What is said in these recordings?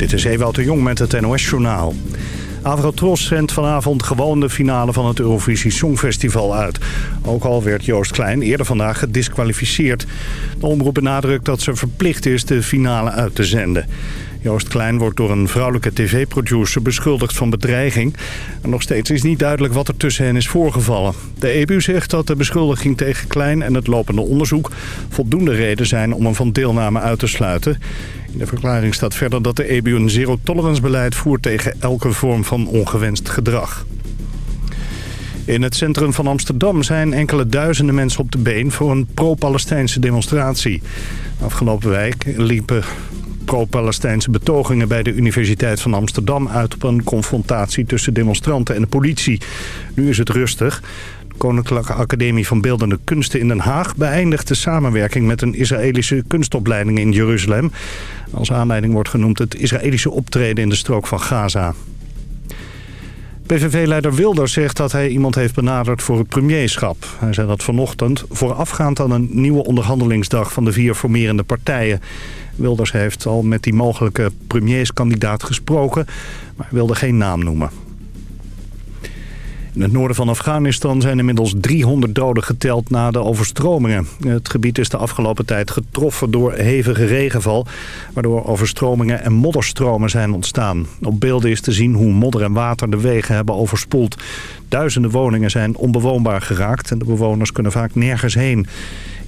Dit is Ewout de Jong met het NOS-journaal. Avrotros zendt vanavond gewoon de finale van het Eurovisie Songfestival uit. Ook al werd Joost Klein eerder vandaag gedisqualificeerd. De omroep benadrukt dat ze verplicht is de finale uit te zenden. Joost Klein wordt door een vrouwelijke tv-producer beschuldigd van bedreiging. En nog steeds is niet duidelijk wat er tussen hen is voorgevallen. De EBU zegt dat de beschuldiging tegen Klein en het lopende onderzoek... voldoende reden zijn om hem van deelname uit te sluiten. In de verklaring staat verder dat de EBU een zero-tolerance-beleid voert... tegen elke vorm van ongewenst gedrag. In het centrum van Amsterdam zijn enkele duizenden mensen op de been... voor een pro-Palestijnse demonstratie. Afgelopen week liepen pro-Palestijnse betogingen bij de Universiteit van Amsterdam uit op een confrontatie tussen demonstranten en de politie. Nu is het rustig. De Koninklijke Academie van Beeldende Kunsten in Den Haag beëindigt de samenwerking met een Israëlische kunstopleiding in Jeruzalem. Als aanleiding wordt genoemd het Israëlische optreden in de strook van Gaza. PVV-leider Wilders zegt dat hij iemand heeft benaderd voor het premierschap. Hij zei dat vanochtend voorafgaand aan een nieuwe onderhandelingsdag van de vier formerende partijen. Wilders heeft al met die mogelijke premierskandidaat gesproken, maar wilde geen naam noemen. In het noorden van Afghanistan zijn inmiddels 300 doden geteld na de overstromingen. Het gebied is de afgelopen tijd getroffen door hevige regenval... waardoor overstromingen en modderstromen zijn ontstaan. Op beelden is te zien hoe modder en water de wegen hebben overspoeld. Duizenden woningen zijn onbewoonbaar geraakt... en de bewoners kunnen vaak nergens heen.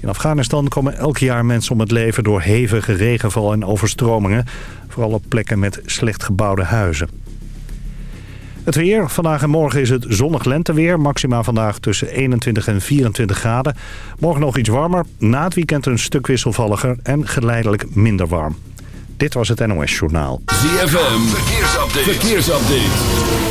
In Afghanistan komen elk jaar mensen om het leven door hevige regenval en overstromingen. Vooral op plekken met slecht gebouwde huizen. Het weer. Vandaag en morgen is het zonnig lenteweer. Maxima vandaag tussen 21 en 24 graden. Morgen nog iets warmer. Na het weekend een stuk wisselvalliger en geleidelijk minder warm. Dit was het NOS Journaal. ZFM. Verkeersupdate. Verkeersupdate.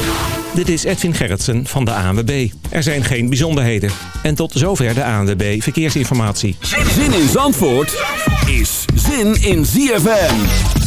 Dit is Edwin Gerritsen van de ANWB. Er zijn geen bijzonderheden. En tot zover de ANWB Verkeersinformatie. Zin in Zandvoort is zin in ZFM.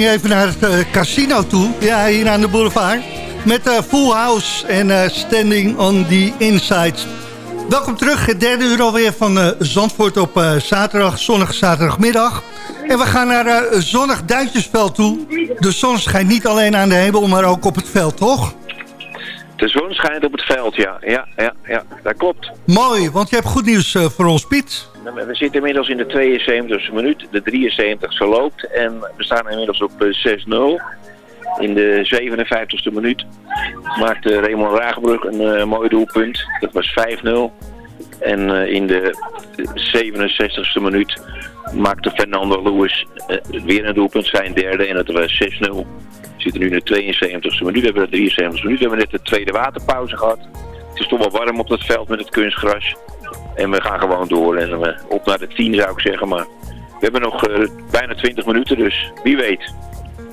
Gingen even naar het eh, casino toe. Ja, hier aan de boulevard. Met eh, Full House en eh, Standing on the Inside. Welkom terug, het derde uur alweer van Zandvoort op zaterdag, zonnige zaterdagmiddag. En we gaan naar zonnig Duintjesveld toe. De zon schijnt niet alleen aan de hemel, maar ook op het veld, toch? De zon schijnt op het veld, ja. Ja, ja, ja. dat klopt. Mooi, want je hebt goed nieuws eh, voor ons, Piet. Nou, We zitten inmiddels in de 72e minuut. De 73e loopt en we staan inmiddels op eh, 6-0. In de 57e minuut maakte Raymond Ragenbrug een eh, mooi doelpunt. Dat was 5-0. En eh, in de 67e minuut maakte Fernando Lewis eh, weer een doelpunt, zijn derde. En dat was 6-0. We zitten nu in de 72e minuut. We hebben de 73e minuut. We hebben net de tweede waterpauze gehad. Het is toch wel warm op het veld met het kunstgras. En we gaan gewoon door. En we op naar de 10 zou ik zeggen. Maar we hebben nog eh, bijna 20 minuten, dus wie weet.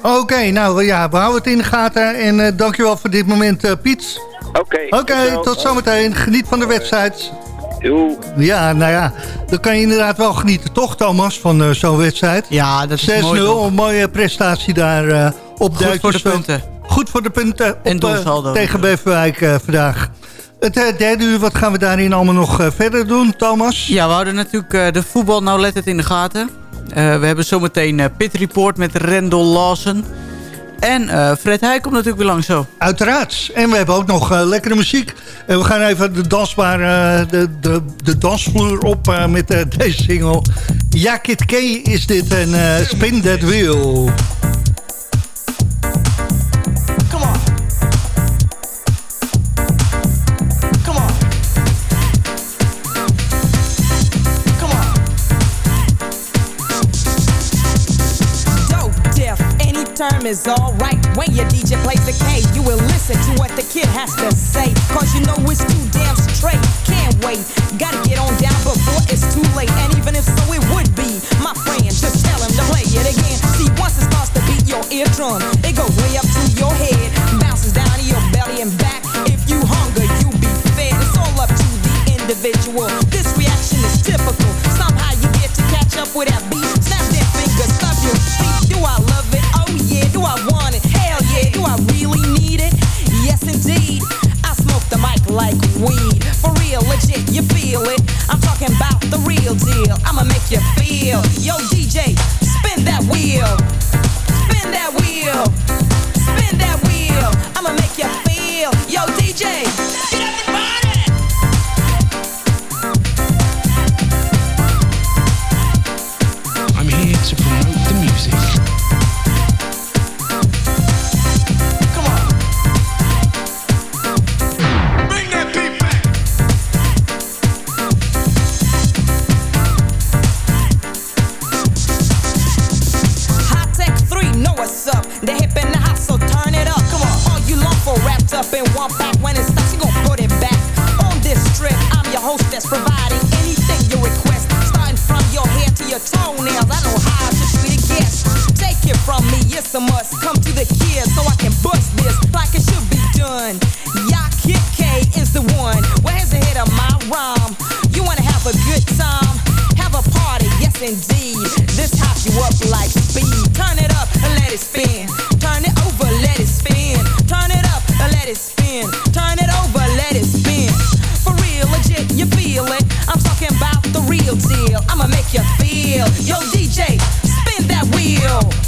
Oké, nou ja, we houden het in de gaten. En eh, dankjewel voor dit moment, eh, Piet. Oké. Oké, tot zometeen. Geniet van de wedstrijd. Ja, nou ja, dan kan je inderdaad wel genieten, toch Thomas, van eh, zo'n wedstrijd? Ja, dat is 6-0, mooi toch? een mooie prestatie daar eh, op Goed voor de punten. Goed voor de punten op, En doelsaldo. tegen Beverwijk eh, vandaag. Het derde uur, wat gaan we daarin allemaal nog verder doen, Thomas? Ja, we houden natuurlijk eh, de voetbal nauwlettend in de gaten. Eh, we hebben zometeen Pit Report met Rendel Lawson. En eh, Fred Heij komt natuurlijk weer langs zo. Uiteraard. En we hebben ook nog eh, lekkere muziek. En we gaan even de, dansbaar, eh, de, de, de dansvloer op met deze single. Ja, Kid K is dit en Spin That Wheel. Term is alright. When your DJ plays the K, you will listen to what the kid has to say. Cause you know it's too damn straight. Can't wait. Gotta get on down before it's too late. And even if so, it would be. My friend, just tell him to play it again. See, once it starts to beat your eardrum, it goes way up to your head. Bounces down to your belly and back. If you hunger, you be fed. It's all up to the individual. This reaction is typical. Somehow you get to catch up with that beat. Snap that finger, stop your feet. Do I love I want it? Hell yeah. Do I really need it? Yes indeed. I smoke the mic like weed. For real, legit, you feel it. I'm talking about the real deal. I'ma make you feel. Yo DJ, spin that wheel. Spin that wheel. Spin that wheel. I'ma make you feel. Yo DJ. Let it spin. Turn it over, let it spin. For real, legit, you feel it. I'm talking about the real deal. I'ma make you feel. Yo, DJ, spin that wheel.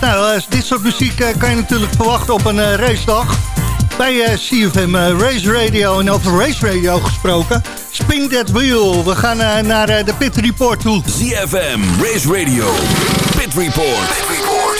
Nou, eh, dit soort muziek eh, kan je natuurlijk verwachten op een eh, racedag. bij CFM Race Radio. En over Race Radio gesproken, Spin That Wheel. We gaan naar de Pit Report toe. ZFM, Race Radio, Pit Report. Pit Report.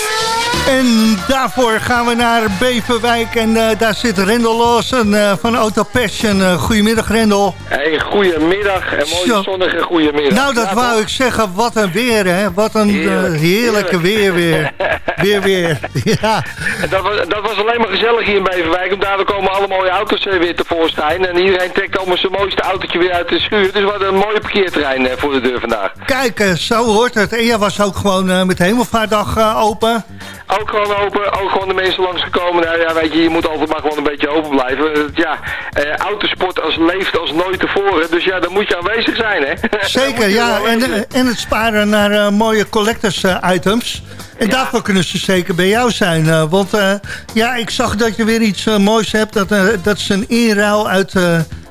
En daarvoor gaan we naar Beverwijk. En daar zit Rendel Lawson van Auto Passion. Goedemiddag Rendel. Hey, goedemiddag en mooie Zo. zonnige goedemiddag. Nou, dat Ja, wou toch? ik zeggen. Wat een weer, hè. Wat een Heerlijk, heerlijke weer weer. Weer weer. Ja. Dat was, dat was alleen maar gezellig hier in Beverwijk. Want daardoor komen alle mooie auto's weer tevoorschijn. En iedereen trekt allemaal zijn mooiste autootje weer uit de schuur. Dus hadden een mooie parkeerterrein eh, voor de deur vandaag. Kijk, eh, zo hoort het. En jij was ook gewoon eh, met Hemelvaartdag eh, open. Ook gewoon open, ook gewoon de mensen langsgekomen. Nou ja, weet je, je moet altijd maar gewoon een beetje open blijven. Eh, Ja, eh, autosport als leeft als nooit tevoren. Dus ja, dan moet je aanwezig zijn, hè. Zeker, ja. En, eh, en het sparen naar mooie collectors eh, items. En daarvoor kunnen ze zeker bij jou zijn. want ja, ik zag dat je weer iets moois hebt. Dat, dat is een inruil uit eh,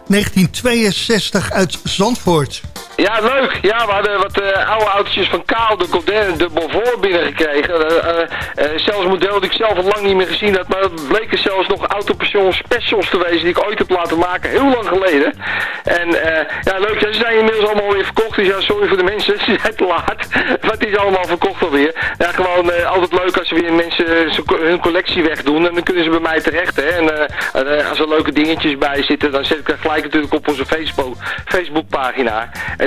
1962 uit Zandvoort. Ja, leuk. Ja, we hadden wat eh, oude autootjes van Kaal, de Godin, de Bonvoor binnengekregen. Eh, eh, zelfs een model die ik zelf al lang niet meer gezien had. Maar het bleken zelfs nog autopension specials te wezen die ik ooit heb laten maken, heel lang geleden. En ja, leuk. Ja, ze zijn inmiddels allemaal weer verkocht. Dus ja, sorry voor de mensen, ze zijn te laat. Het is allemaal verkocht alweer. Ja, gewoon altijd leuk als ze weer mensen hun collectie wegdoen. En dan kunnen ze bij mij terecht, hè. En als er leuke dingetjes bij zitten, dan zet ik dat gelijk natuurlijk op onze Facebook.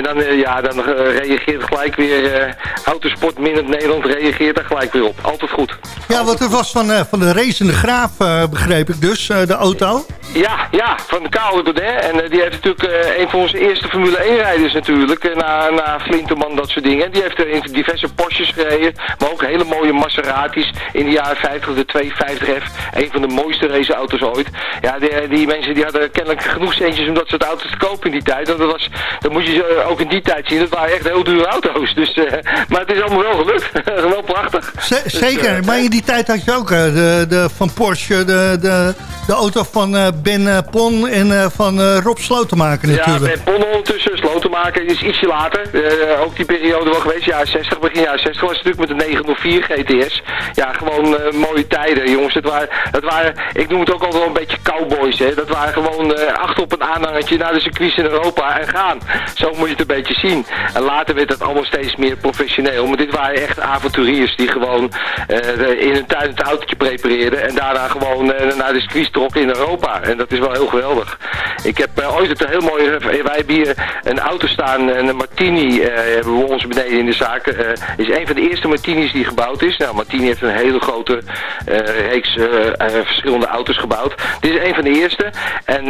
En dan, eh, ja, dan eh, reageert gelijk weer eh, Autosport Minute Nederland reageert daar gelijk weer op. Altijd goed. Ja, want het was van, eh, van de racende graaf, eh, begreep ik dus, de auto. Ja, ja, van Karel de Godet. En die heeft natuurlijk een van onze eerste Formule 1 rijders natuurlijk. na, na Flinterman, dat soort dingen. Die heeft er in diverse Porsches gereden. Maar ook hele mooie Maseratis in de jaren 50. De 250F. Een van de mooiste raceauto's ooit. Ja, die, die mensen die hadden kennelijk genoeg centjes om dat soort auto's te kopen in die tijd. En dat was, dat moet je ze ook in die tijd zien. Dat waren echt heel dure auto's. Dus, eh, maar het is allemaal wel gelukt. wel prachtig. Z- Dus, zeker, eh, maar in die tijd had je ook eh, de, de, van Porsche, de, de, de auto van Ben Pon en van Rob Slotenmaker Ja, natuurlijk. met Ponnen ondertussen, Slotenmaker is ietsje later. Ook die periode wel geweest, jaren 60, begin jaren 60 was het natuurlijk met de 904 GTS. Ja, gewoon mooie tijden, jongens. Het waren, het waren, ik noem het ook altijd wel een beetje cowboys, hè. Dat waren gewoon achter op een aanhangertje naar de circuits in Europa en gaan. Zo moet je het een beetje zien. En later werd het allemaal steeds meer professioneel. Maar dit waren echt avonturiers die gewoon eh, de- in hun tuin het autootje prepareerden. En daarna gewoon eh, naar de circuits trokken in Europa. En dat is wel heel geweldig. Ik heb eh, ooit een heel mooi... wij hebben hier een auto staan, een Martini, eh, hebben we ons beneden in de zaak. eh, is een van de eerste Martinis die gebouwd is. Nou, Martini heeft een hele grote eh, reeks eh, eh, verschillende auto's gebouwd. Dit is een van de eerste. En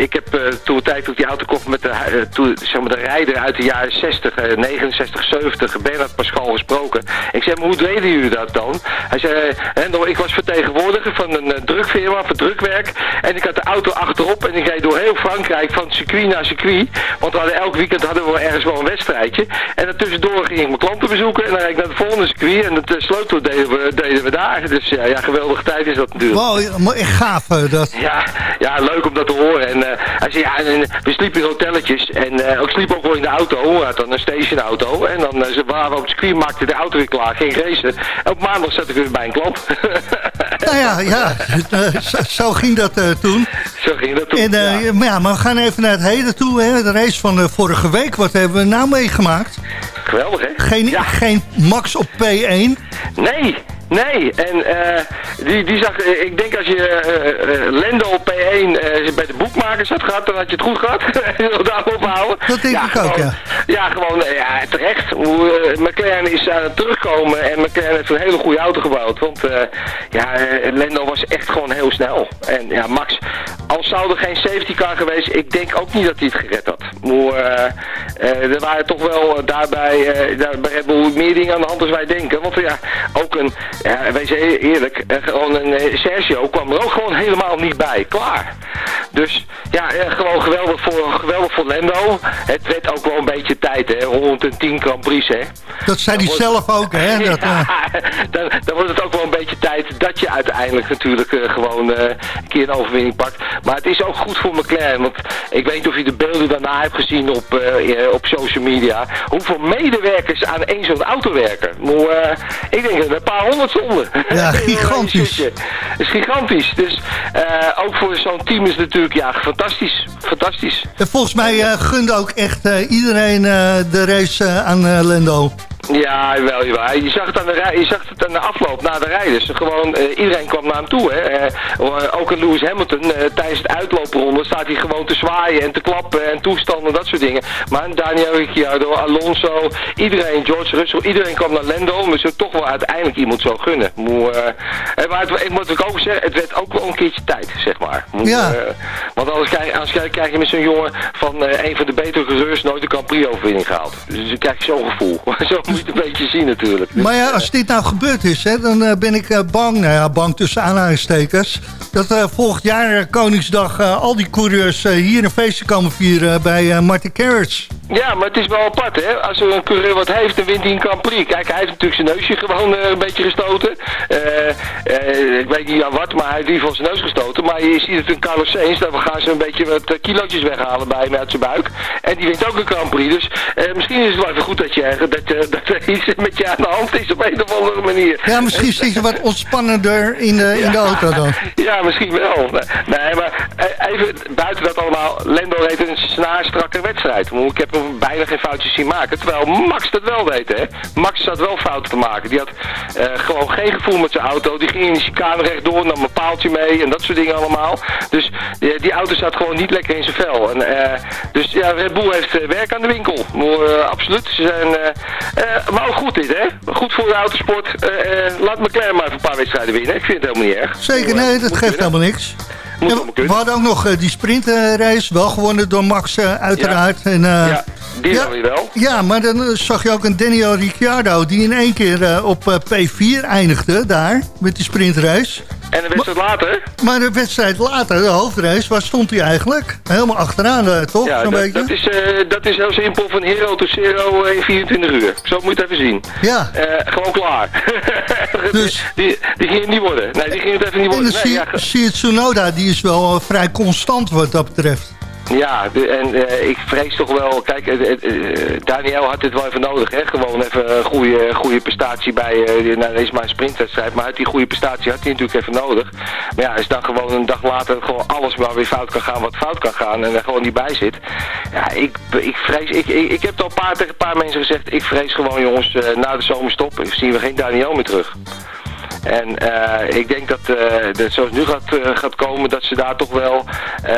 ik heb eh, toen tijd ik die auto kocht met de, eh, zeg maar de uit de jaren 60, eh, 69, 70, Bernard Pascal gesproken. Ik zei, maar hoe deden jullie dat dan? Hij zei, eh, Hendel, ik was vertegenwoordiger van een eh, drukfirma, voor drukwerk. En ik had de auto achterop en ik reed door heel Frankrijk van circuit naar circuit. Want we hadden, elk weekend hadden we ergens wel een wedstrijdje. En dan tussendoor ging ik mijn klanten bezoeken en dan reed ik naar de volgende circuit. En het sleutel deden we, deden we daar. Dus ja, ja, geweldige tijd is dat natuurlijk. Wow, maar echt gaaf eh, dat. Ja, ja, leuk om dat te horen. En eh, hij zei, ja, en, we sliepen in hotelletjes. En eh, ik sliep ook wel in de auto. Had dan een stationauto. En dan uh, waren we op het circuit, maakte de auto weer klaar, ging racen. En op maandag zat ik weer bij een klant. Nou ja, ja eh, zo, zo ging dat eh, toen. Zo ging dat toen, En, eh, ja. Maar ja, maar we gaan even naar het heden toe. Hè. De race van eh, vorige week. Wat hebben we nou meegemaakt? Geweldig, hè? Geen, Ja. geen max op P1. Nee, nee. En eh, die, die zag, eh, ik denk als je eh, Lendo op P1 eh, bij de boekmakers had gehad, dan had je het goed gehad. Daarop houden. Dat denk ik ook, ja. Ja, gewoon ja, terecht. Hoe, McLaren is aan het terugkomen en McLaren heeft een hele goede auto gebouwd. Want ja, Lendo was echt gewoon heel snel. En ja, Max, al zou er geen safety car geweest, ik denk ook niet dat hij het gered had. Maar, er waren toch wel daarbij, eh, daar bij Red Bull meer dingen aan de hand als wij denken. Want ja, ook een, ja, wees e- eerlijk, eh, gewoon een eh, Sergio kwam er ook gewoon helemaal niet bij. Klaar. Dus ja, eh, gewoon geweldig voor, geweldig voor Lando. Het werd ook wel een beetje tijd, hè. 110 Grand Prix, hè. Dat zei hij zelf ook, hè? Dat, eh, Ja, dan, dan wordt het ook wel een beetje tijd dat je uiteindelijk natuurlijk eh, gewoon eh, een keer een overwinning pakt. Maar het is ook goed voor McLaren, want ik weet niet of je de beelden daarna hebt gezien op, eh, eh, op social media. Hoeveel medewerkers aan één zo'n auto werken. Maar, eh, ik denk dat er een paar honderd stonden. Ja, gigantisch. Dat is gigantisch. Dus eh, ook voor zo'n team is het natuurlijk ja, fantastisch. Fantastisch. en volgens mij eh, gunde ook echt eh, iedereen eh, de race aan Lando. Ja, wel, jawel. Je zag het aan de, rij, je zag het aan de afloop, na de rijders. Gewoon, eh, iedereen kwam naar hem toe. Hè. Eh, ook een Lewis Hamilton, eh, tijdens het uitloopronde staat hij gewoon te zwaaien en te klappen en toestanden, dat soort dingen. Maar Daniel Ricciardo, Alonso, iedereen, George Russell, iedereen kwam naar Lando. Maar ze toch wel uiteindelijk iemand zo gunnen. Moe, eh, eh, maar het, ik moet ook ook zeggen, het werd ook wel een keertje tijd, zeg maar. Ja. eh, want anders krijg, anders krijg- krijg je met zo'n jongen van eh, een van de betere coureurs nooit een Grand Prix overwinning gehaald. Dus dan krijg je zo'n gevoel. zo moet je het een beetje zien natuurlijk. Dus, Maar ja, als dit nou gebeurd is, hè, dan eh, ben ik eh, bang, nou ja, bang tussen aanhalingstekens... dat eh, volgend jaar eh, Koningsdag eh, al die coureurs eh, hier een feestje komen vieren bij eh Martin Carrots. Ja, maar het is wel apart, hè. Als er een coureur wat heeft, dan wint hij een Grand Prix. Kijk, hij heeft natuurlijk zijn neusje gewoon eh, een beetje gestoten. Eh, eh, ik weet niet aan wat, maar hij heeft in ieder geval zijn neus gestoten. Maar je ziet het in Carlos Sainz, daar gaan ze een beetje wat eh, kilootjes weghalen bij hem uit zijn buik. En die wint ook een Grand Prix. Dus eh, misschien is het wel even goed dat, je, eh, dat, eh, dat er iets met je aan de hand is op een of andere manier. Ja, misschien zit je wat ontspannender in de, in de auto dan. Ja, misschien wel. Nee, maar eh, even buiten dat allemaal. Lendo reed een snaarstrakke wedstrijd. Ik heb hem bijna geen foutjes zien maken. Terwijl Max dat wel deed, hè. Max zat wel fouten te maken. Die had eh, gewoon geen gevoel met zijn auto. Die ging in de chicane rechtdoor, nam een paaltje mee en dat soort dingen allemaal. Dus die, die auto zat gewoon niet lekker in zijn vel. En, eh, dus ja, Red Bull heeft eh, werk aan de winkel. Maar, eh, absoluut. Ze zijn, eh, eh, maar ook goed dit, hè. Goed voor de autosport. Eh, eh, laat McLaren maar even een paar wedstrijden winnen. Ik vind het helemaal niet erg. Zeker, nee, dat geeft helemaal niks. We hadden ook nog eh, die sprintrace, wel gewonnen door Max eh, uiteraard. En, eh, Ja, die ja, weer wel. Ja, maar dan eh, zag je ook een Daniel Ricciardo die in één keer eh, op eh, P4 eindigde daar met die sprintrace. En een wedstrijd later, Maar de wedstrijd later, de hoofdrace, waar stond hij eigenlijk? Helemaal achteraan, eh, toch? ja, dat, beetje? dat, is, eh, dat is heel simpel van Hero to Zero in 24 uur. Zo moet je het even zien. Ja, Eh, gewoon klaar. Dus- die, die ging het niet worden. Nee, die ging het even niet en worden. dan Nee, zie, ja, ge- zie je Tsunoda, die is wel eh, vrij constant wat dat betreft. Ja, en eh, ik vrees toch wel, kijk, eh, Daniel had dit wel even nodig, hè? Gewoon even een goede, goede prestatie bij, eh nou, deze maar een sprintwedstrijd, maar uit die goede prestatie had hij natuurlijk even nodig. Maar ja, als dan gewoon een dag later gewoon alles maar weer fout kan gaan wat fout kan gaan en er gewoon niet bij zit. Ja, ik, ik vrees, ik, ik, heb al een paar, tegen een paar mensen gezegd, ik vrees gewoon jongens, na de zomerstop zien we geen Daniel meer terug. En eh, ik denk dat, eh dat zoals het nu gaat, eh, gaat komen, dat ze daar toch wel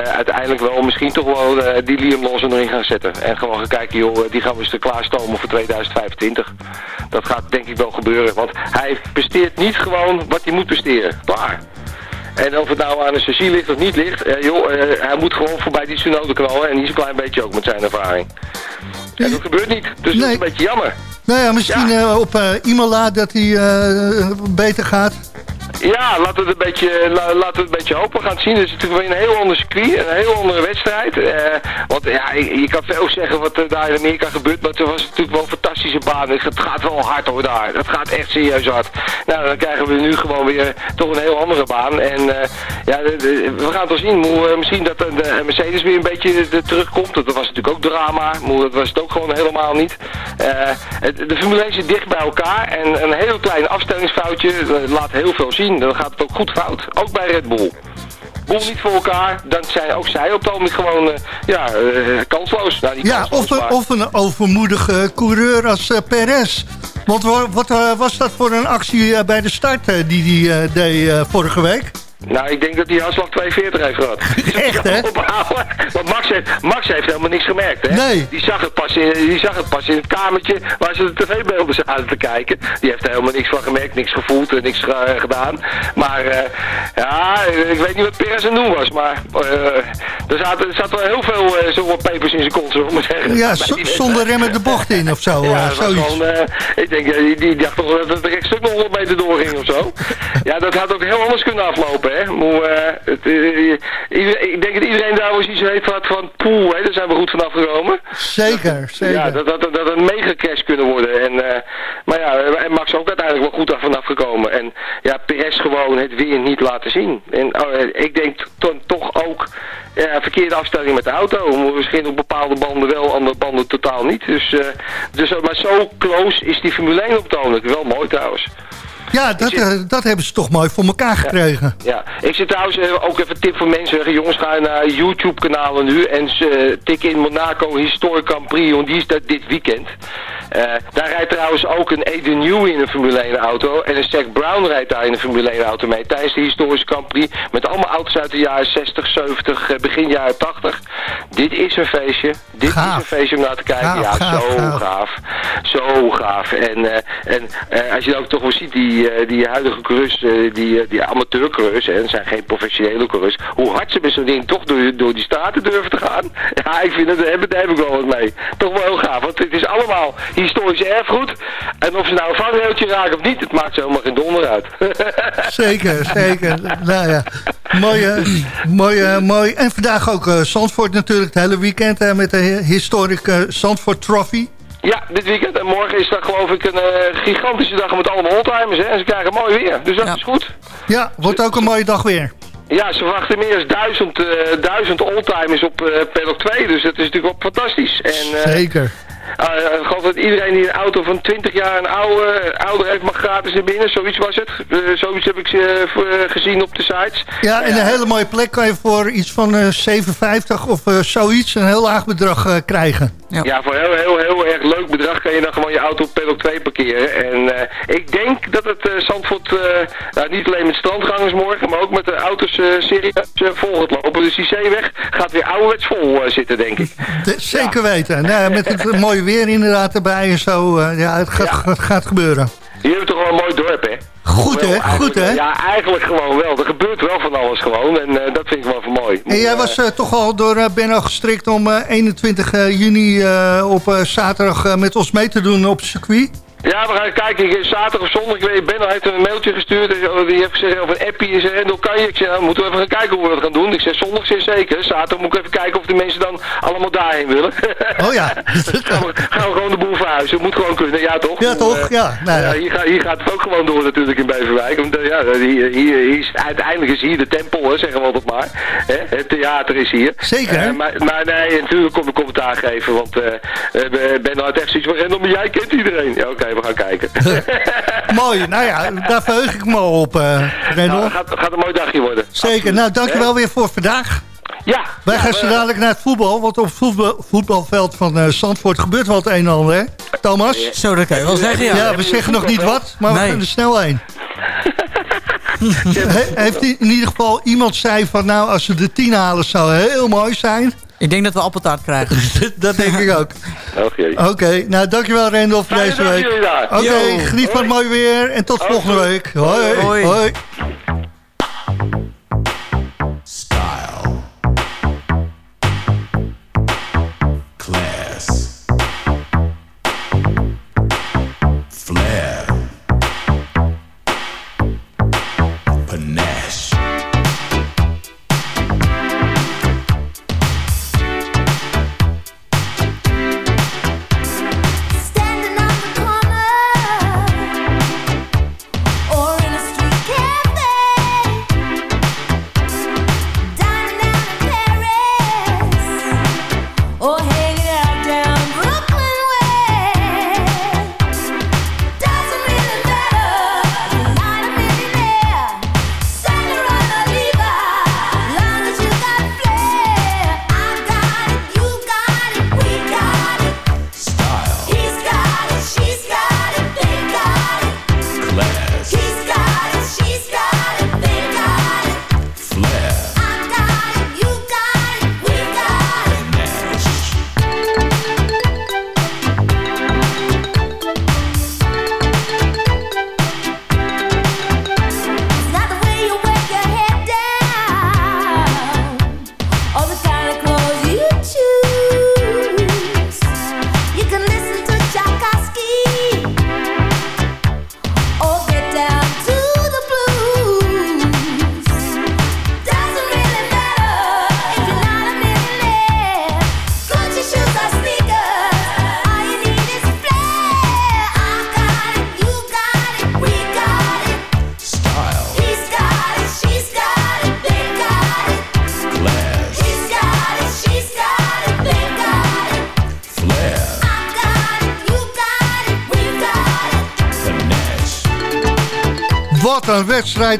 uiteindelijk wel misschien toch wel die Liam Lawson erin gaan zetten. En gewoon gaan kijken, joh, die gaan we eens klaarstomen voor 2025. Dat gaat denk ik wel gebeuren, want hij presteert niet gewoon wat hij moet presteren. Klaar. En of het nou aan een Cecile ligt of niet ligt, eh, joh, eh, hij moet gewoon voorbij die Tsunoda knallen en die is een klein beetje ook met zijn ervaring. En dat gebeurt niet, dus dat is een beetje jammer. Nou ja, misschien Ja. eh, op eh Imola dat hij eh, beter gaat. Ja, laten we het een beetje, la- laten we het een beetje hopen. Gaan zien. Het is natuurlijk weer een heel ander circuit, een heel andere wedstrijd. Eh, want ja, je, kan veel zeggen wat er daar in Amerika gebeurt, maar het was natuurlijk wel een fantastische baan. Het gaat wel hard hoor daar. Het gaat echt serieus hard. Nou, dan krijgen we nu gewoon weer toch een heel andere baan. En eh, ja, we gaan het wel zien. Eh, misschien dat de, de Mercedes weer een beetje terugkomt. Dat was natuurlijk ook drama. Moe, dat was het ook gewoon helemaal niet. De Formule 1 zit dicht bij elkaar en een heel klein afstellingsfoutje laat heel veel zien. Dan gaat het ook goed fout. Ook bij Red Bull. Boel niet voor elkaar, dan zijn ook zij op het ogenblik gewoon eh, ja, eh, kansloos. Nou, Ja, kansloos, of, of een overmoedige coureur als eh, Perez. Want wa- wat eh, was dat voor een actie eh, bij de start eh, die hij eh, deed eh, vorige week? Nou, ik denk dat hij hartslag 42 heeft gehad. Echt, hè? Want Max heeft, Max heeft helemaal niks gemerkt, hè? Nee. Die zag, het pas in, die zag het pas in het kamertje waar ze de tv-beelden zaten te kijken. Die heeft er helemaal niks van gemerkt, niks gevoeld en niks eh, gedaan. Maar eh, ja, ik weet niet wat Perez het doen was, maar eh, er, zaten, er zat wel heel veel uh, zo'n pepers in zijn kont, zullen we maar zeggen. Ja, zonder remmen de bocht in of zo. ja, zoiets. gewoon, ik denk, die, die dacht toch dat het recht stuk nog 100 meter doorging of zo. Ja, dat had ook heel anders kunnen aflopen, hè. Eh, het, eh, iedereen- ik denk dat iedereen daar wel iets heeft van, van poel, hè. Daar zijn we goed vanaf gekomen. Zeker, zeker. Ja, dat, dat, dat een mega crash kunnen worden. En, eh, maar ja, en Max ook uiteindelijk wel goed af vanaf gekomen. En ja, Perez gewoon het weer niet laten zien. En oh, eh, ik denk to- toch ook verkeerde afstelling met de auto. Misschien op bepaalde banden wel, andere banden totaal niet. Dus, eh, dus, maar zo close is die Formule 1 op het. Wel mooi trouwens. Ja, dat, zit- eh, dat hebben ze toch mooi voor elkaar gekregen. Ja, ik zit trouwens eh, ook even een tip voor mensen. Zeggen, jongens, ga naar YouTube-kanalen nu en uh, tik in Monaco Historic Grand Prix, want die is dat dit weekend. Eh, daar rijdt trouwens ook een Adrian Newey in een Formule 1 auto en een Zac Brown rijdt daar in een Formule 1 auto mee tijdens de historische Grand Prix met allemaal auto's uit de jaren 60, 70, eh, begin jaren 80. Dit is een feestje. Dit Gaaf. is een feestje om naar te kijken. Gaaf, ja, gaaf, zo gaaf. Zo gaaf. En, eh, en eh, als je ook toch wel ziet, die, eh, die huidige coureurs, eh, die, eh, die amateurcoureurs, hè, het zijn geen professionele coureurs, hoe hard ze met zo'n ding toch door, door die straten durven te gaan. Ja, ik vind het, daar heb, ik wel wat mee. Toch wel heel gaaf, want het is allemaal historisch erfgoed. En of ze nou een vangrailtje raken of niet, het maakt ze helemaal geen donder uit. Zeker, zeker. nou ja, mooi, mooi. En vandaag ook Zandvoort natuurlijk, het hele weekend eh, met de historic eh, Zandvoort Trophy. Ja, dit weekend en morgen is dat geloof ik een eh, gigantische dag met allemaal oldtimers. Hè? En ze krijgen mooi weer, dus dat Ja. is goed. Ja, wordt ook een mooie dag weer. Ja, ze verwachten meer dan duizend, eh, duizend oldtimers op eh paddock 2, dus dat is natuurlijk wel fantastisch. En, Zeker. Uh, ik geloof dat iedereen die een auto van 20 jaar en oude, ouder heeft mag gratis naar binnen. Zoiets was het. Uh, zoiets heb ik uh, voor, uh, gezien op de sites. Ja, en een hele mooie plek kan je voor iets van uh, 7,50 of uh, zoiets een heel laag bedrag uh, krijgen. Ja. ja, voor een heel, heel, heel erg leuk bedrag kan je dan gewoon je auto op paddock 2 parkeren. En uh, ik denk dat het uh, Zandvoort nou, niet alleen met strandgangers morgen, maar ook met de auto's uh, serieus vol gaat lopen. Dus die zeeweg gaat weer ouderwets vol uh, zitten, denk ik. De, zeker ja. weten. Nou, met het mooie weer inderdaad erbij en zo. Uh, ja, het gaat, ja. gaat gebeuren. Jullie hebben toch wel een mooi dorp, hè? Goed, hè? Goed, hè? Ja, eigenlijk gewoon wel. Er gebeurt wel van alles gewoon. En uh, dat vind ik wel van mooi. En jij was uh, toch al door uh, Benno gestrikt om 21 juni op zaterdag met ons mee te doen op circuit? Ja, we gaan kijken. Zaterdag of zondag. Ik weet, Benno heeft een mailtje gestuurd. Die heeft gezegd over een appie. En zei, Rendel, kan je? Ik zei, nou, moeten we even gaan kijken hoe we dat gaan doen. Ik zei, zondag zeer zeker. Zaterdag moet ik even kijken of de mensen dan allemaal daarheen willen. Oh ja. gaan, we, gaan we gewoon de boel verhuizen. Moet gewoon kunnen. Ja, toch? Ja, toch? Uh, ja. Nou, ja. Hier, gaat, hier, gaat het ook gewoon door natuurlijk in Beverwijk. Want ja, hier, hier is, uiteindelijk is hier de tempel, hè, zeggen we altijd maar. Hè? Het theater is hier. Zeker. Maar, maar nee, natuurlijk kom ik commentaar geven. Want Benno had echt zoiets van, maar jij kent iedereen. Ja, oké. Okay, we gaan kijken. Mooi, nou ja, daar verheug ik me op, uh, Rendel. Nou, gaat, gaat een mooi dagje worden. Zeker, Absoluut. nou dankjewel weer voor vandaag. Ja. Wij ja, gaan zo dadelijk naar het voetbal, want op het voetbal, voetbalveld van uh, Zandvoort gebeurt wel het een en ander, hè? Thomas? Ja. Zo, dat kan je wel zeggen, ja. Ja, we zeggen nog niet wat, maar nee. we gaan er snel heen. He, heeft in ieder geval iemand zei van nou, als ze de tien halen zou heel mooi zijn. Ik denk dat we appeltaart krijgen. dat denk ik ook. Oké. Oké, okay, nou dankjewel Rendel voor deze week. Oké, okay, geniet van het mooi weer en tot volgende week. Hoi. Hoi. Hoi.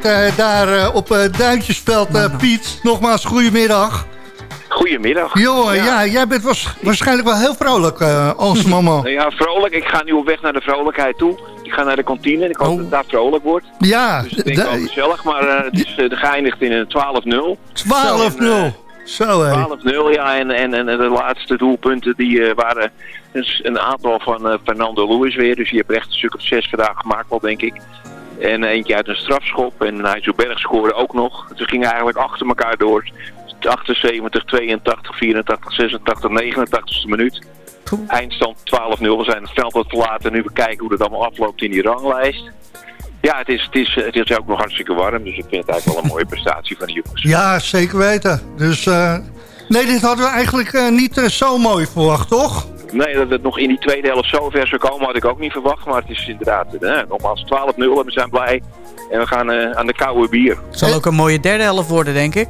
Een wedstrijd eh, daar eh, op eh, Duintjesveld, eh, Piet. Nogmaals, goedemiddag. Goedemiddag. Jongen, ja. jij bent was, waarschijnlijk wel heel vrolijk eh als mama. Nou ja, vrolijk. Ik ga nu op weg naar de vrolijkheid toe. Ik ga naar de kantine en ik hoop Oh. dat het daar vrolijk wordt. Ja, Dus ik denk wel gezellig, maar eh, het is uh, geëindigd in een 12-0. 12-0. Zo, hé. 12-0, ja. En, en, en de laatste doelpunten die eh, waren dus een aantal van eh, Fernando Lewis weer. Dus die heeft echt een stuk of zes vandaag gemaakt wel, denk ik. En eentje uit een strafschop. En Berg scoorde ook nog. Ze gingen eigenlijk achter elkaar door. 78, 82, 84, 86, 89 minuut. Eindstand 12-0. We zijn het veld wat verlaten. Nu we kijken hoe het allemaal afloopt in die ranglijst. Ja, het is, het, is, het is ook nog hartstikke warm. Dus ik vind het eigenlijk wel een mooie prestatie van de jongens. Ja, zeker weten. Dus eh, nee, dit hadden we eigenlijk eh, niet eh, zo mooi verwacht, toch? Nee, dat het nog in die tweede helft zo ver zou komen had ik ook niet verwacht. Maar het is inderdaad, eh, nogmaals 12-0 en we zijn blij. En we gaan eh, aan de koude bier. Het zal ook een mooie derde helft worden, denk ik.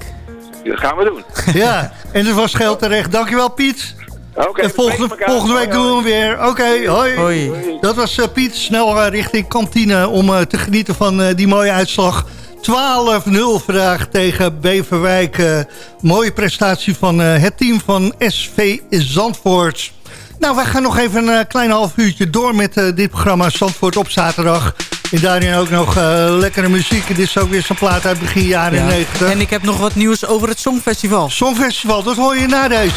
Dat gaan we doen. Ja, en het was geld terecht. Dankjewel, Piet. Oké, en volgende, week doen we hem weer. Oké, hoi. Hoi. Dat was eh, Piet. Snel eh, richting kantine om eh, te genieten van eh, die mooie uitslag. 12-0 vandaag tegen Beverwijk. Eh, mooie prestatie van eh, het team van SV Zandvoort. Nou, wij gaan nog even een eh, klein half uurtje door met eh, dit programma Zandvoort op zaterdag. En daarin ook nog eh, lekkere muziek. Dit is ook weer zo'n plaat uit begin jaren Ja. 90. En ik heb nog wat nieuws over het Songfestival. Songfestival, dat hoor je na deze.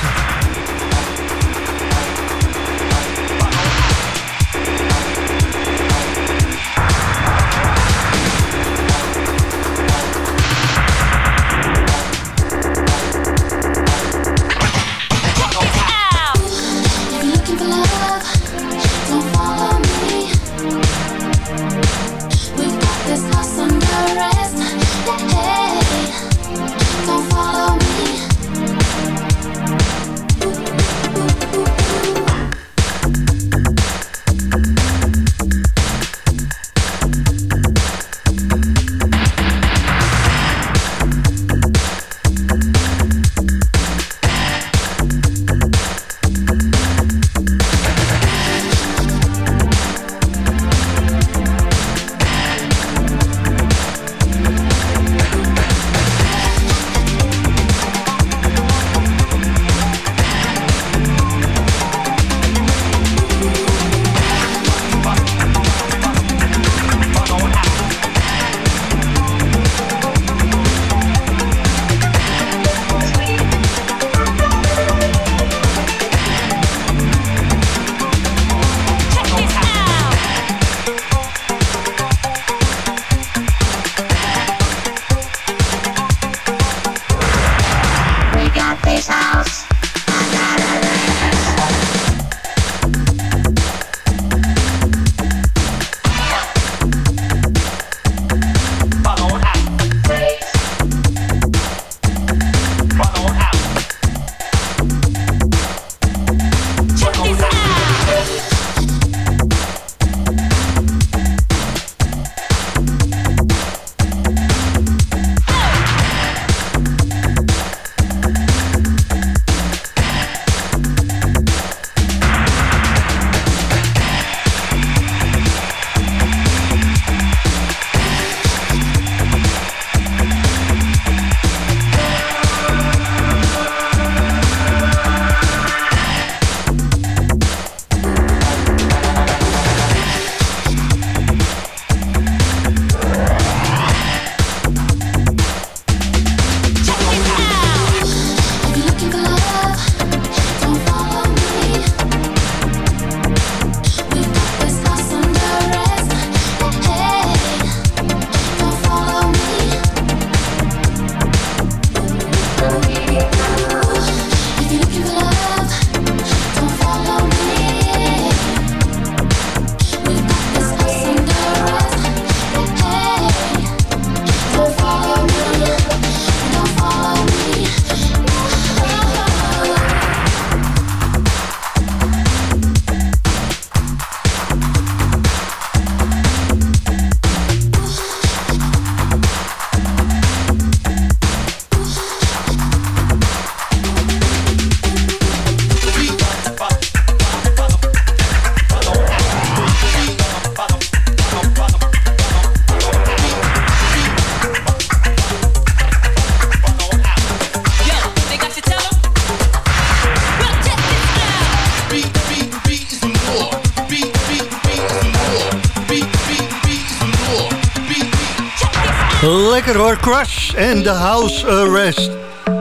Lekker hoor, Crush en The House Arrest.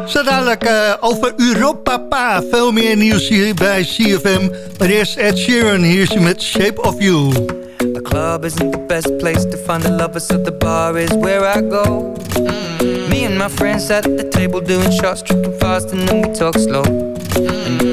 Zo dadelijk eh, over Europa Veel meer nieuws hier bij CFM. Maar eerst Ed Sheeran, hier is hij met Shape of You. The club isn't the best place to find the lovers, so the bar is where I go. Me and my friends at the table doing shots, tripping fast, and then we talk slow.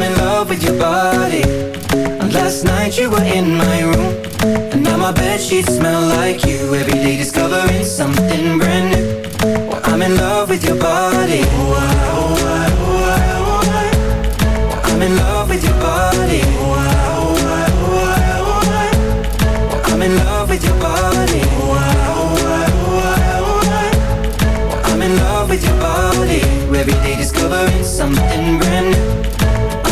I'm in love with your body. And last night you were in my room. And now my bed sheets smell like you. Every day discovering something brand new. Well, I'm in love with your body. Oh, I, ah, oh, I, ah, oh, I, ah, oh, in love with your body. Oh, oh. Well, I'm in love with your body. I'm in love with your body. Every day discovering something brand new.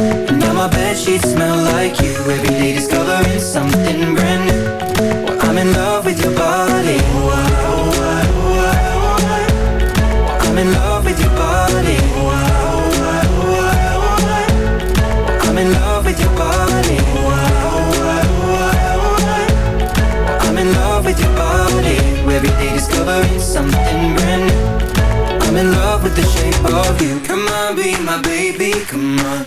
now my bed sheets smell like you. Every day discovering something brand new. Well, I'm in love with your body. Oh, I, oh, I, oh, I, oh, I. I'm in love with your body. Oh, I, oh, I, oh, I, oh, I. I'm in love with your body. Oh, I, oh, I, oh, I, oh, I. I'm in love with your body. Every day discovering something brand new. I'm in love with the shape of you. Come on, be my baby, come on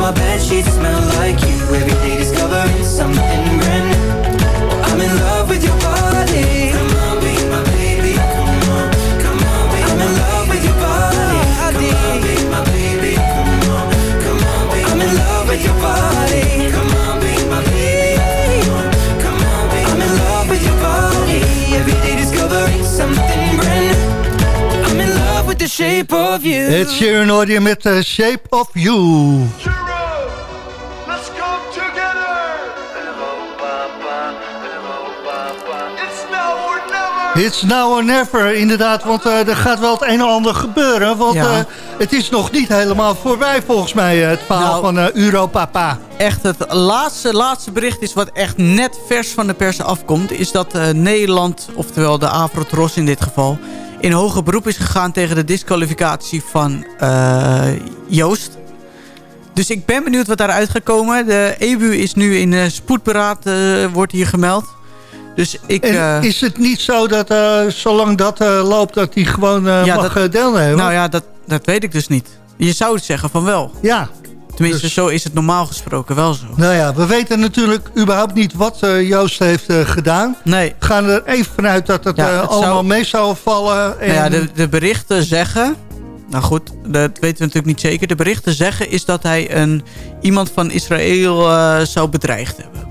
my bed sheets smell like you. Every day discovering something brand new. I'm in love with your body. Come on, be my baby, come on Come on, be I'm in love with your body. Come on, be my baby, come on Come on, be I'm in love with your body. Come on, be my baby, come on Come on, be I'm in love with your body. Every day discovering something brand new. I'm in love with the shape of you. Ed Sheeran hoor je met uh, Shape of You. It's now or never, inderdaad, want uh, er gaat wel het een en ander gebeuren. Want Ja. uh, het is nog niet helemaal voorbij volgens mij, uh, het verhaal Nou, van uh, Europapa. Echt het laatste, laatste bericht is wat echt net vers van de pers afkomt... is dat eh, Nederland, oftewel de Avrotros in dit geval... in hoger beroep is gegaan tegen de disqualificatie van eh, Joost. Dus ik ben benieuwd wat daaruit gaat komen. De EBU is nu in eh, spoedberaad, eh, wordt hier gemeld. Dus ik... En eh, is het niet zo dat eh, zolang dat eh, loopt, dat hij gewoon Ja, mag dat- deelnemen? nou ja, dat, dat weet ik dus niet. Je zou het zeggen van wel. Ja. Tenminste, Dus- zo is het normaal gesproken wel zo. Nou ja, we weten natuurlijk überhaupt niet wat eh, Joost heeft eh, gedaan. Nee. We gaan er even vanuit dat het, Ja, het allemaal zou- mee zou vallen. En... Nou ja, de, de berichten zeggen... Nou goed, dat weten we natuurlijk niet zeker. De berichten zeggen is dat hij een, iemand van Israël zou bedreigd hebben.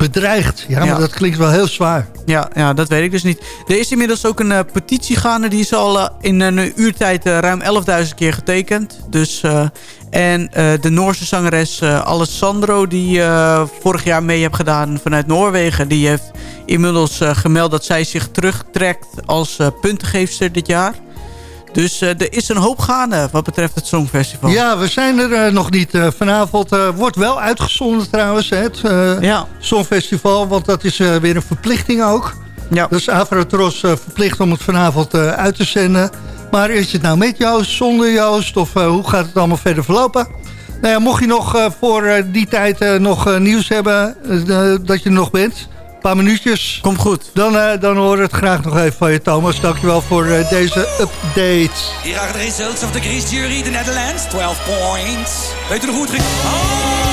Bedreigd. Ja, maar Ja. dat klinkt wel heel zwaar. Ja, ja, dat weet ik dus niet. Er is inmiddels ook een eh, petitie gaande. Die is al eh, in een uurtijd eh, ruim 11.000 keer getekend. Dus, eh, en eh, de Noorse zangeres eh, Alessandro... die eh, vorig jaar mee heeft gedaan vanuit Noorwegen... die heeft inmiddels eh, gemeld dat zij zich terugtrekt als eh, puntengeefster dit jaar. Dus eh, er is een hoop gaande wat betreft het Songfestival. Ja, we zijn er eh, nog niet. Eh, vanavond wordt wel uitgezonden trouwens, het Ja. Songfestival. Want dat is weer een verplichting ook. Ja. Dus Avrotros verplicht om het vanavond uit te zenden. Maar is het nou met Joost, zonder Joost? Of hoe gaat het allemaal verder verlopen? Nou ja, mocht je nog voor die tijd nog nieuws hebben, dat je er nog bent... Een paar minuutjes. Komt goed. Dan, eh, dan horen we het graag nog even van je, Thomas. Dankjewel voor eh, deze update. Hier are the results of the Greece jury, the Netherlands. 12 points. Weet u nog hoe het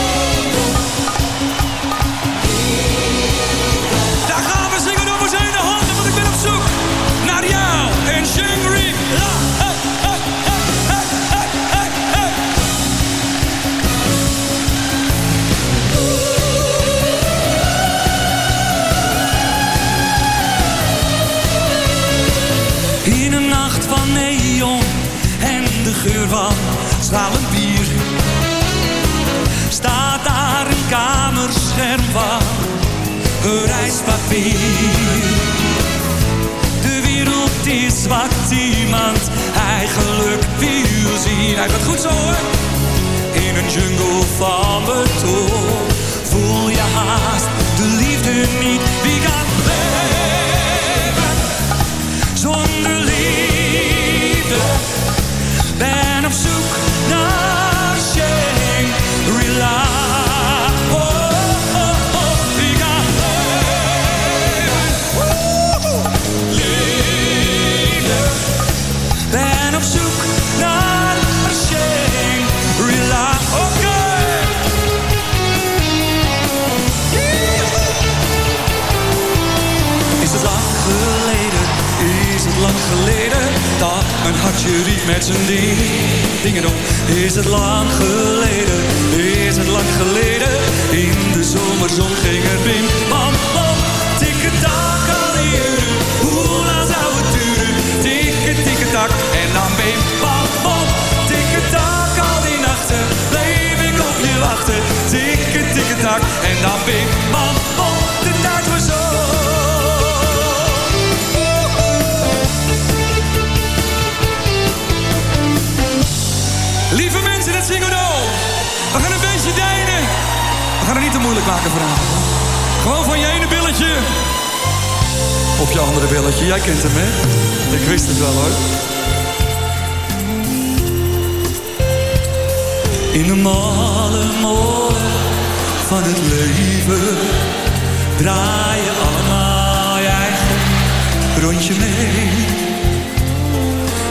geur van stralend bier. Staat daar een kamerscherm van reispapier De wereld is wat iemand eigenlijk wil zien. Hij gaat goed zo hoor. In een jungle van beton Voel je haast de liefde niet riep met zijn ding Dingen dong Is het lang geleden, is het lang geleden? In de zomerzon ging het bim Bam bam, tikke tak al die uren Hoe lang zou het duren? Tikke tikke tak. En dan bim bam bam Tikke tak al die nachten Bleef ik op je wachten. Tikke tikke tak. En dan bim bam moeilijk maken vanavond. Gewoon van je ene billetje. Op je andere billetje. Jij kent hem, hè? Ik wist het wel, hoor. In de malle molen van het leven draai je allemaal je eigen rondje mee.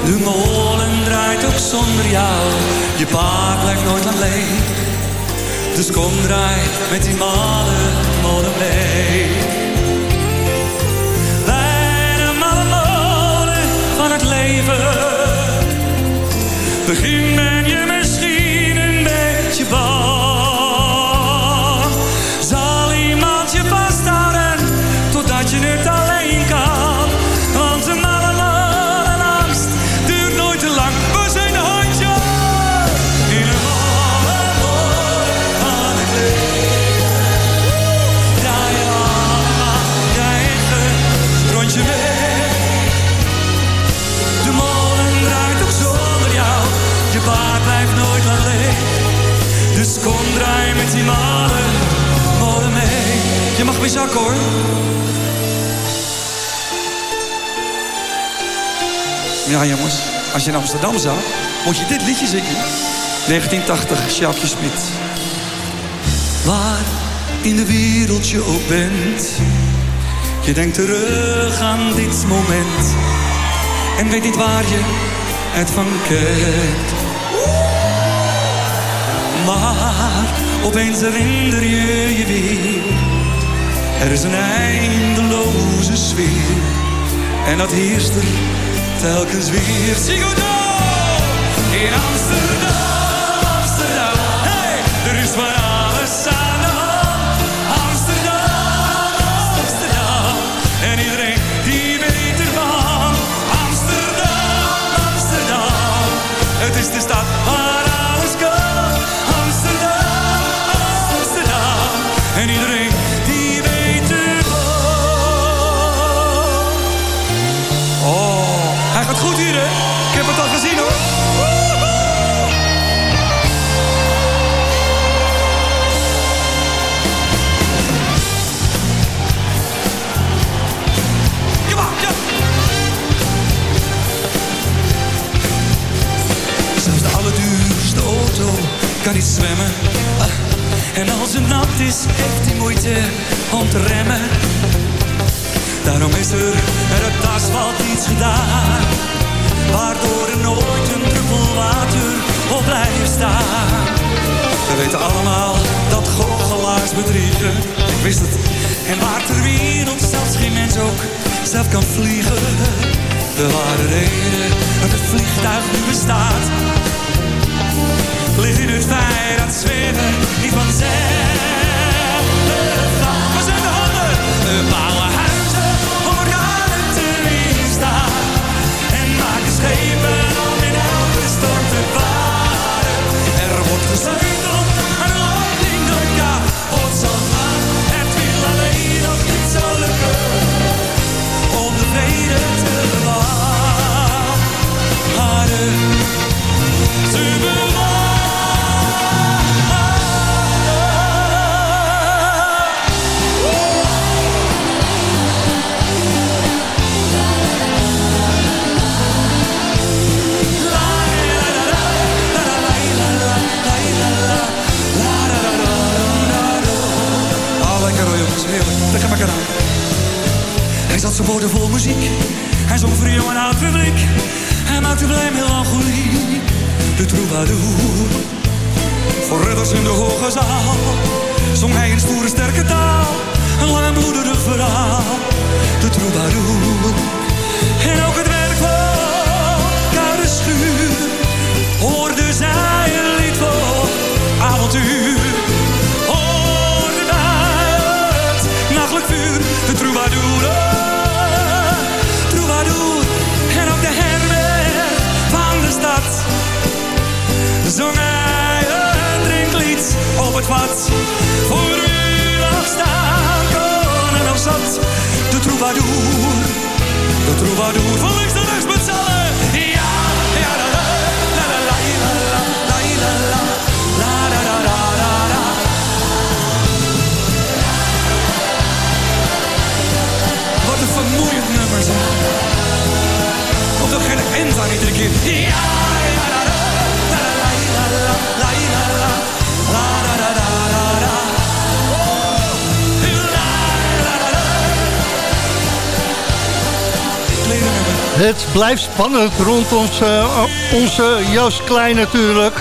De molen draait ook zonder jou, je paard blijft nooit alleen. Dus kom draai met die malle molen mee. Bij malle molen van het leven. Begin ben je hoor. Ja jongens, als je in Amsterdam zou, moet je dit liedje zingen. 1980, Sjaapje Smit. Waar in de wereld je ook bent. Je denkt terug aan dit moment. En weet niet waar je het van kent. Maar opeens herinner je je weer. Er is een eindeloze sfeer. En dat heerst er telkens weer. Ziggo! In Amsterdam, Ah, En als het nat is, heeft hij moeite om te remmen. Daarom is er er het asfalt iets gedaan. Waardoor er nooit een druppel water op blijft staan. We weten allemaal dat goochelaars bedriegen. Ik wist het. En waar ter wereld zelfs geen mens ook zelf kan vliegen. De ware reden dat het vliegtuig nu bestaat. Ligt in het feit dat zweven niet vanzelf gaat. We zijn de handen, we bouwen huizen om elkaar te weerstaan. En maken schepen om in elke storm te varen. Er wordt gesleuteld aan. Hij zat zijn borden vol muziek. Hij zong voor jong en oud publiek. Hij maakte blij melancholie. De troubadour. Voor ridders in de hoge zaal. Zong hij in stoere sterke taal. Een lang en bloederig verhaal. De troubadour. En ook het Voor u nog staan kon en nog zat. De troubadour. De troubadour links naar rechts met z'n. Ja, ja, la, la, la, la, la, la, la, la, la, la, la, la. Wat een vermoeiend nummer zeg. Komt ook geen eind aan iedere keer. Ja, ja, la, Het blijft spannend rond ons, eh, onze Joost Klein natuurlijk.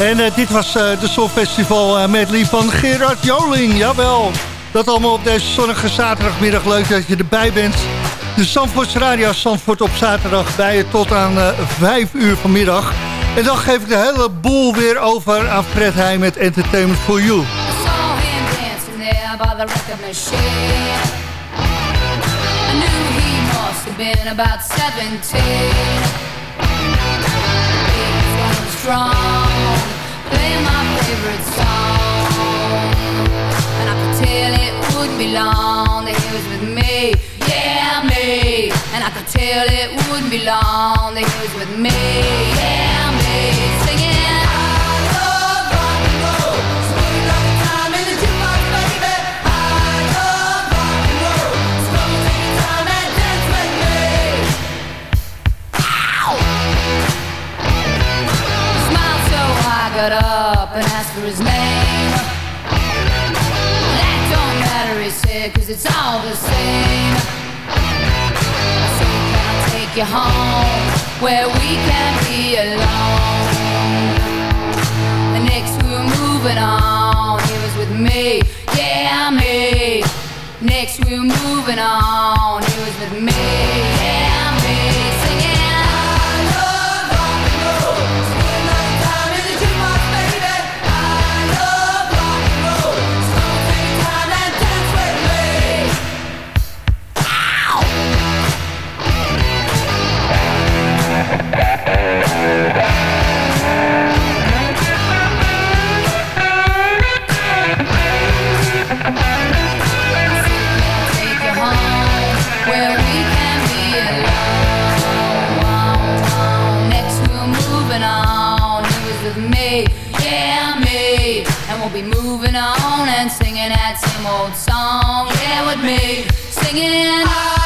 En eh, dit was uh, de Songfestival medley van Gerard Joling. Jawel, dat allemaal op deze zonnige zaterdagmiddag. Leuk dat je erbij bent. De Zandvoorts Radio Zandvoort op zaterdag bij je tot aan 5 uur vanmiddag. En dan geef ik de hele boel weer over aan Fred Heij met Entertainment for You. Been about 17. He was going strong, playing my favorite song. And I could tell it wouldn't be long that he was with me, yeah, me. And I could tell it wouldn't be long that he was with me, yeah, me. Singing. Where we can be alone? Old song, yeah, with me. Singing.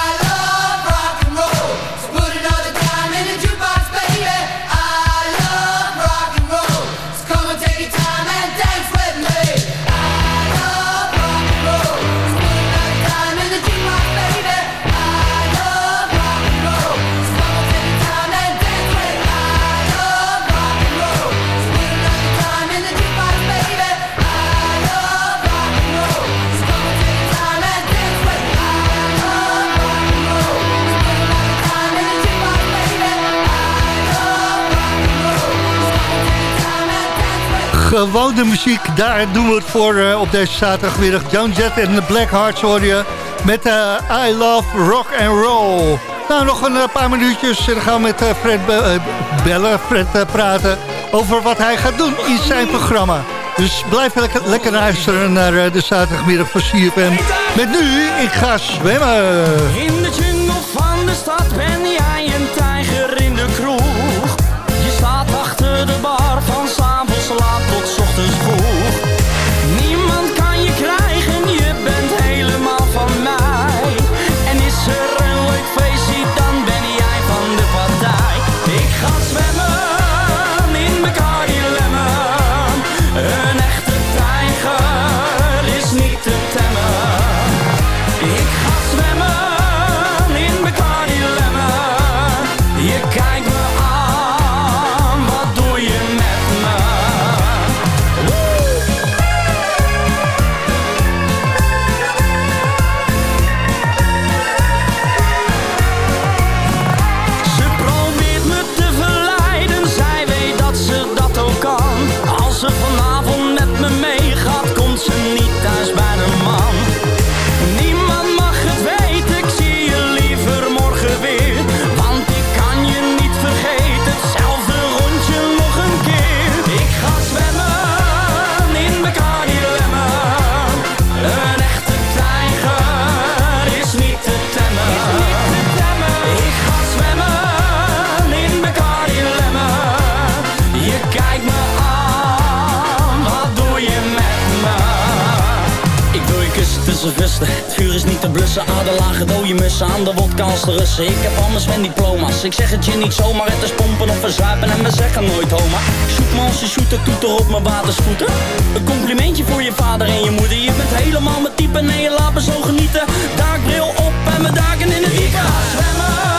Gewoon de muziek, daar doen we het voor eh, op deze zaterdagmiddag. John Jett en de Black Hearts hoor je met eh, I Love Rock and Roll. Nou, nog een eh, paar minuutjes en dan gaan we met Fred be- bellen, Fred praten over wat hij gaat doen in zijn programma. Dus blijf lekker, luisteren naar de zaterdagmiddag van. Met nu, ik ga zwemmen. In de jungle van de stad ben jij laat tot Het vuur is niet te blussen. Aderlagen dode mussen aan de wodka als de Russen. Ik heb anders mijn diploma's. Ik zeg het je niet zomaar. Het is pompen of verzuipen en we zeggen nooit homa. Zoek me als je shooter, toeter op mijn watersvoeten. Een complimentje voor je vader en je moeder. Je bent helemaal mijn type. Nee, je laat me zo genieten. Daakbril op en mijn daken in het diepe. Zwemmen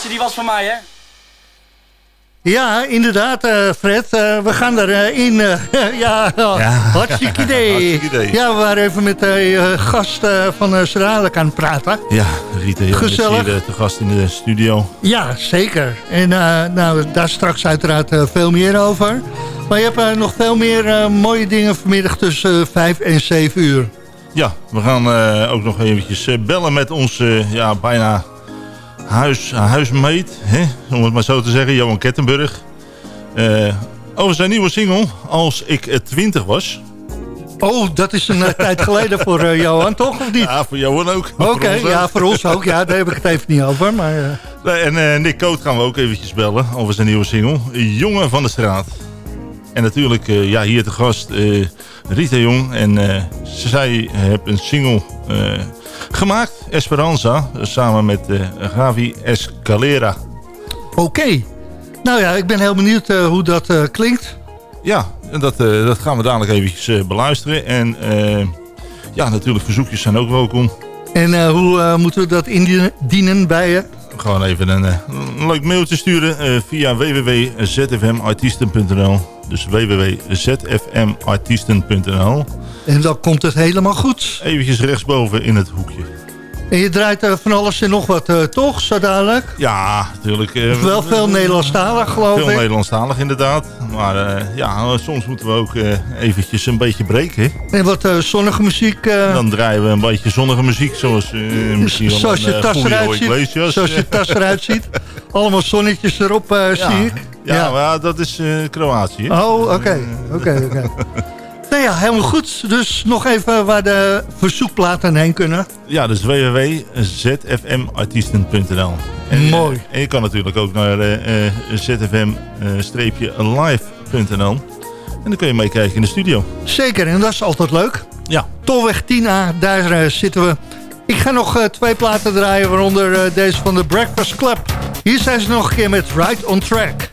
laatste die was van mij, hè? Ja, inderdaad, eh, Fred. Eh, we gaan erin. in. eh, ja, hartstikke idee. Hartstikke idee. Ja, we waren even met de eh, gast eh, van uh, Sradelijk aan het praten. Ja, Rita Gezellig. hier eh, te gast in de studio. Ja, zeker. En eh, nou, daar straks uiteraard eh, veel meer over. Maar je hebt eh, nog veel meer eh, mooie dingen vanmiddag tussen 5 en 7 uur. Ja, we gaan eh, ook nog eventjes eh, bellen met onze ja, bijna huis, huismeet, hè? om het maar zo te zeggen, Johan Kettenburg. Eh, over zijn nieuwe single, Als ik eh, 20 was. Oh, dat is een eh, tijd geleden voor eh, Johan, toch? Of niet? Ja, voor Johan ook. Oké, Voor ons ook. ja, voor ons ook. Ja, daar heb ik het even niet over. Maar, eh, En eh, Nick Coat gaan we ook eventjes bellen over zijn nieuwe single. Jongen van de straat. En natuurlijk eh, ja, hier te gast eh, Rita Jong. En eh, zij heeft een single eh, gemaakt, Esperanza. Samen met eh Gavi Escalera. Oké. Nou ja, ik ben heel benieuwd eh, hoe dat eh, klinkt. Ja, dat, eh, dat gaan we dadelijk eh, beluisteren. En eh, ja, natuurlijk verzoekjes zijn ook welkom. En eh, hoe eh, moeten we dat indienen bij je? Gewoon even een, eh, een leuk mailtje sturen eh, via www.zfmartiesten.nl Dus www.zfmartiesten.nl En dan komt het helemaal goed. Eventjes rechtsboven in het hoekje. En je draait eh, van alles en nog wat, eh, toch, zo dadelijk? Ja, natuurlijk. eh, Wel veel Nederlandstalig, geloof Veel ik. Nederlandstalig inderdaad. Maar ja, soms moeten we ook eventjes een beetje breken. En wat zonnige muziek. Dan draaien we een beetje zonnige muziek. Zoals misschien zoals je een, tas eruit ziet. Zoals je tas eruit ziet. Allemaal zonnetjes erop, Ja. zie ik. Ja, maar dat is Kroatië. Oh, oké. Oké, oké. Nou ja, helemaal goed. Dus nog even waar de verzoekplaten heen kunnen. Ja, dus www.zfmartiesten.nl eh, Mooi. En je kan natuurlijk ook naar uh, zfm-live.nl en dan kun je meekijken in de studio. Zeker, en dat is altijd leuk. Ja. Tolweg 10A, daar zitten we. Ik ga nog twee platen draaien, waaronder deze van de Breakfast Club. Hier zijn ze nog een keer met Right on Track.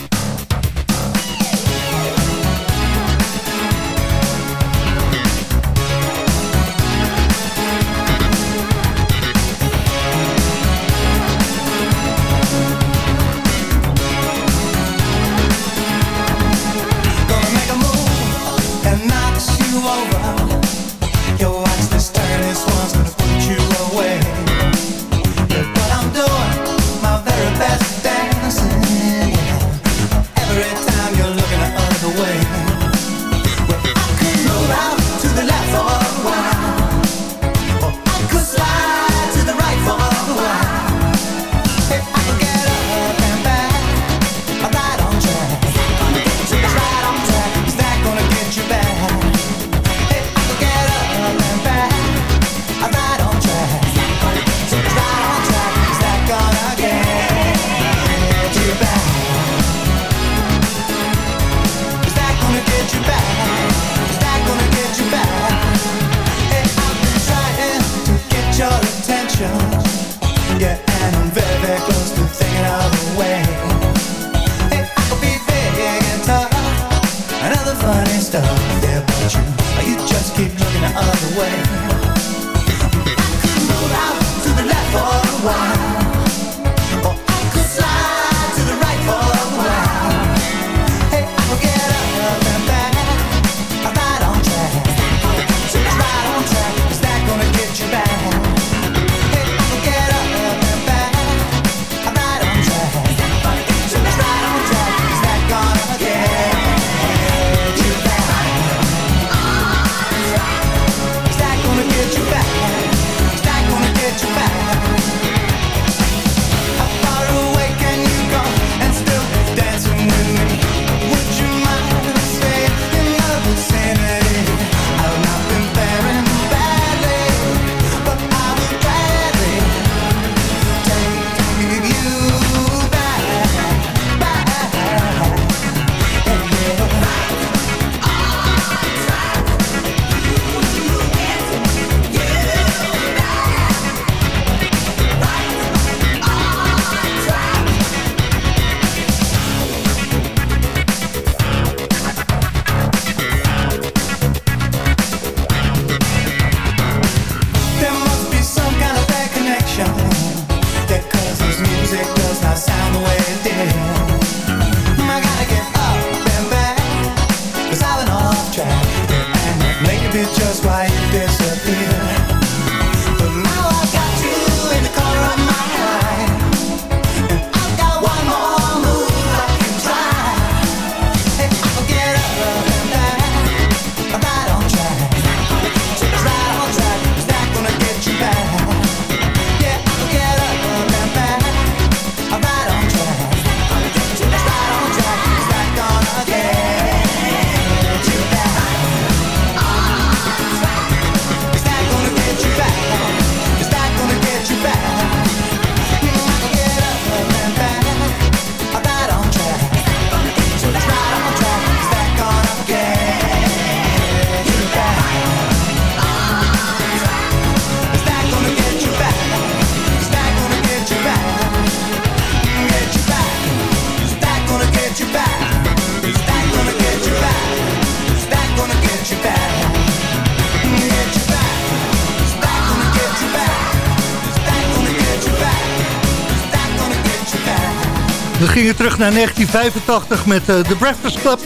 Na naar 1985 met eh, The Breakfast Club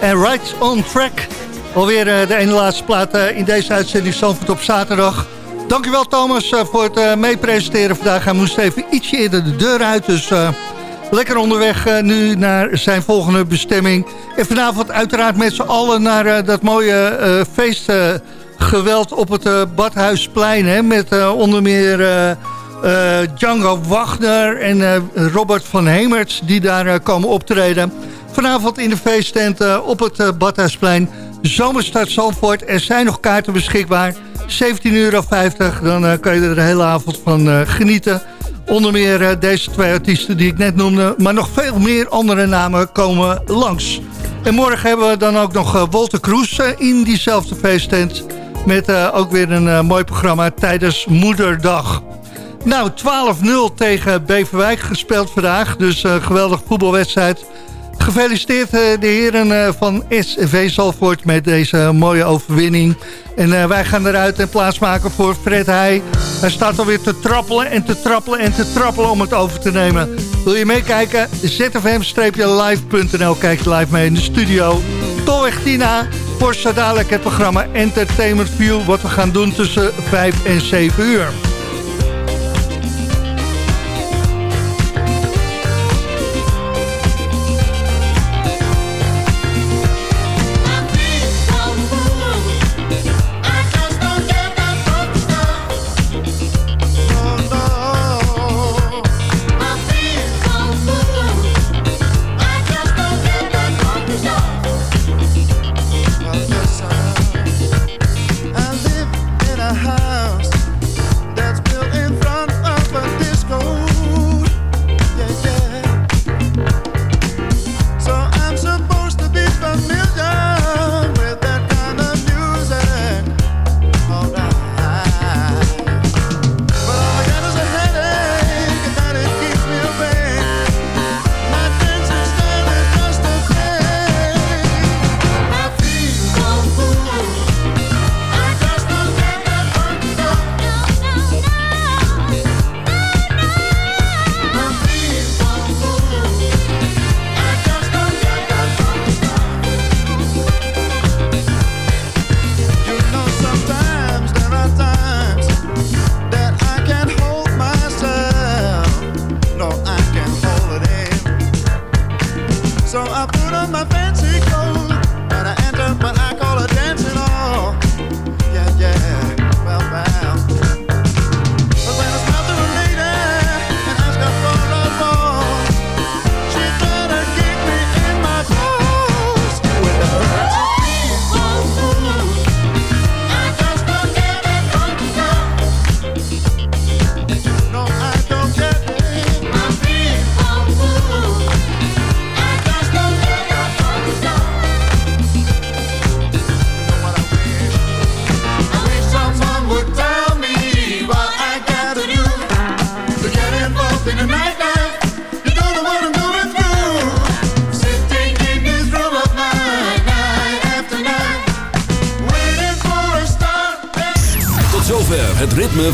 en Rides on Track. Alweer eh, de ene laatste plaat eh, in deze uitzending Zandvoort op zaterdag. Dankjewel Thomas voor het meepresenteren vandaag. Hij moest even ietsje eerder de deur uit, dus lekker onderweg nu naar zijn volgende bestemming. En vanavond uiteraard met z'n allen naar dat mooie feestgeweld op het Badhuisplein. Hè, met onder meer... Eh, Django Wagner en eh, Robert van Hemert die daar eh, komen optreden. Vanavond in de feesttent op het Badhuisplein. Zomerstart Zandvoort. Er zijn nog kaarten beschikbaar. 17,50 euro. Dan kan je er de hele avond van genieten. Onder meer deze twee artiesten die ik net noemde. Maar nog veel meer andere namen komen langs. En morgen hebben we dan ook nog Walter Kroes in diezelfde feesttent. Met ook weer een mooi programma tijdens Moederdag. Nou, 12-0 tegen Beverwijk gespeeld vandaag. Dus geweldig voetbalwedstrijd. Gefeliciteerd de heren van SV Zalvoort met deze mooie overwinning. En wij gaan eruit en plaatsmaken voor Fred Heij. Hij staat alweer te trappelen en te trappelen en te trappelen om het over te nemen. Wil je meekijken? zfm-live.nl. Kijk live mee in de studio. Tolweg Tina voor zo dadelijk het programma Entertainment View... wat we gaan doen tussen 5 en 7 uur.